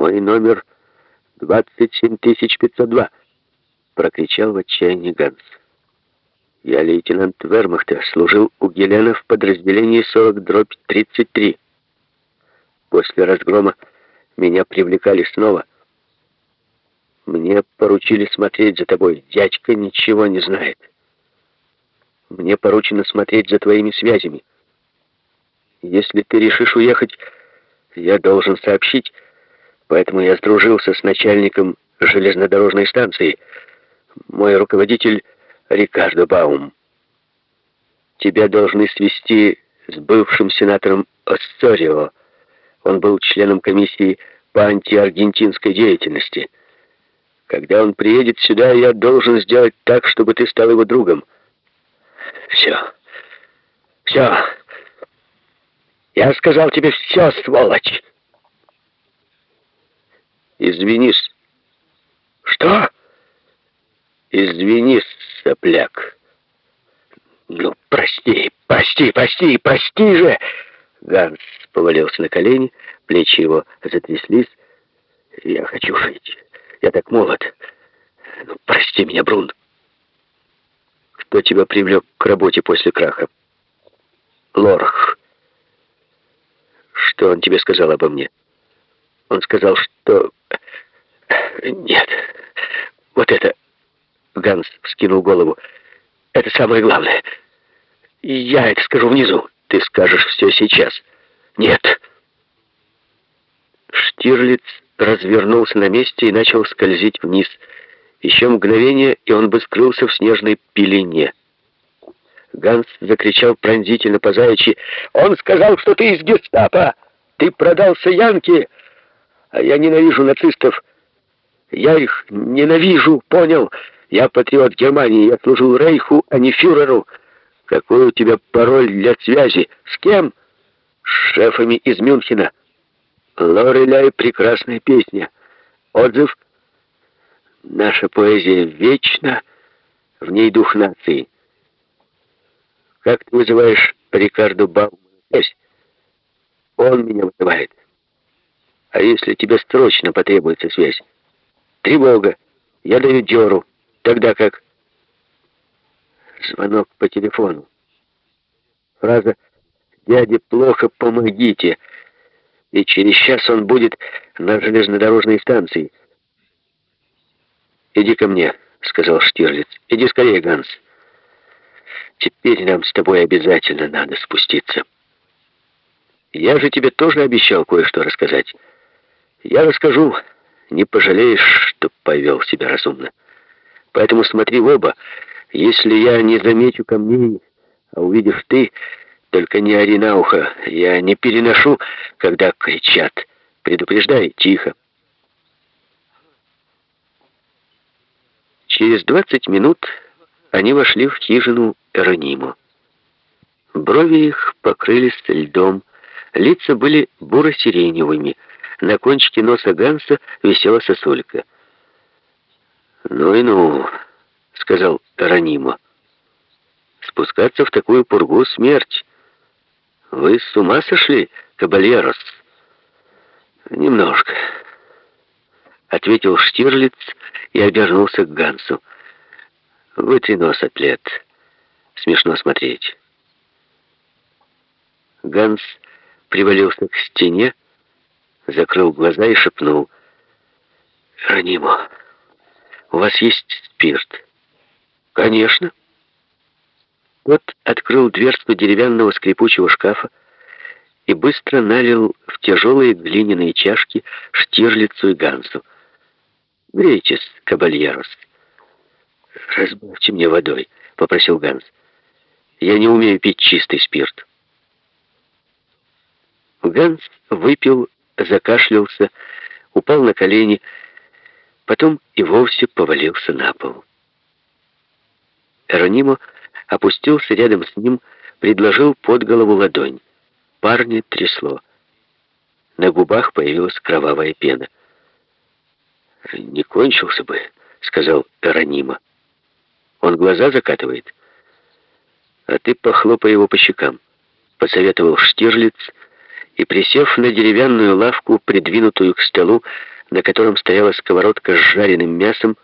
Мой номер 27502, прокричал в отчаянии Ганс. Я лейтенант Вермахта, служил у Гелена в подразделении 40-33. После разгрома меня привлекали снова. Мне поручили смотреть за тобой. Дядька ничего не знает. Мне поручено смотреть за твоими связями. Если ты решишь уехать, я должен сообщить, поэтому я сдружился с начальником железнодорожной станции. Мой руководитель Рикардо Баум. Тебя должны свести с бывшим сенатором Осторио. Он был членом комиссии по антиаргентинской деятельности. Когда он приедет сюда, я должен сделать так, чтобы ты стал его другом. Все. Все. Я сказал тебе все, сволочь. Извинись. Что? Извинись, сопляк. Ну, прости, прости, прости, прости же. Ганс повалился на колени, плечи его затряслись. Я хочу жить. Я так молод. Ну, прости меня, Брун. Кто тебя привлек к работе после краха? Лорх. Что он тебе сказал обо мне? Он сказал, что... Нет, вот это... Ганс вскинул голову. Это самое главное. Я это скажу внизу. Ты скажешь все сейчас. Нет. Штирлиц развернулся на месте и начал скользить вниз. Еще мгновение, и он бы скрылся в снежной пелене. Ганс закричал пронзительно по заячьи. «Он сказал, что ты из гестапо! Ты продался Янке! А я ненавижу нацистов! Я их ненавижу, понял? Я патриот Германии, я служил Рейху, а не фюреру! Какой у тебя пароль для связи? С кем? С шефами из Мюнхена!» Лореляй — прекрасная песня. Отзыв — наша поэзия вечна, в ней дух нации. Как ты вызываешь Рикарду Баумана? Он меня вызывает. А если тебе срочно потребуется связь? Тревога. Я даю дёру. Тогда как? Звонок по телефону. Фраза «Дяде плохо, помогите» и через час он будет на железнодорожной станции. «Иди ко мне», — сказал Штирлиц. «Иди скорее, Ганс. Теперь нам с тобой обязательно надо спуститься. Я же тебе тоже обещал кое-что рассказать. Я расскажу, не пожалеешь, что повел себя разумно. Поэтому смотри в оба. Если я не замечу камней, а увидишь ты, только не ори на ухо, я не переношу, когда кричат. Предупреждай, тихо. Через двадцать минут они вошли в хижину Эрониму. Брови их покрылись льдом, лица были буро-сиреневыми, на кончике носа Ганса висела сосулька. «Ну и ну», — сказал Эронимо, — «спускаться в такую пургу — смерть». «Вы с ума сошли, кабальерос?» «Немножко», — ответил Штирлиц и обернулся к Гансу. «Вытри нос, атлет. Смешно смотреть». Ганс привалился к стене, закрыл глаза и шепнул. «Ранимо, у вас есть спирт?» «Конечно». Тот открыл дверцу деревянного скрипучего шкафа и быстро налил в тяжелые глиняные чашки Штирлицу и Гансу. «Грейтесь, кабальерос». «Разбавьте мне водой», — попросил Ганс. «Я не умею пить чистый спирт». Ганс выпил, закашлялся, упал на колени, потом и вовсе повалился на пол. Эронимо опустился рядом с ним, предложил под голову ладонь. Парня трясло. На губах появилась кровавая пена. «Не кончился бы», — сказал Эронима. «Он глаза закатывает». «А ты похлопай его по щекам», — посоветовал Штирлиц и, присев на деревянную лавку, придвинутую к столу, на котором стояла сковородка с жареным мясом,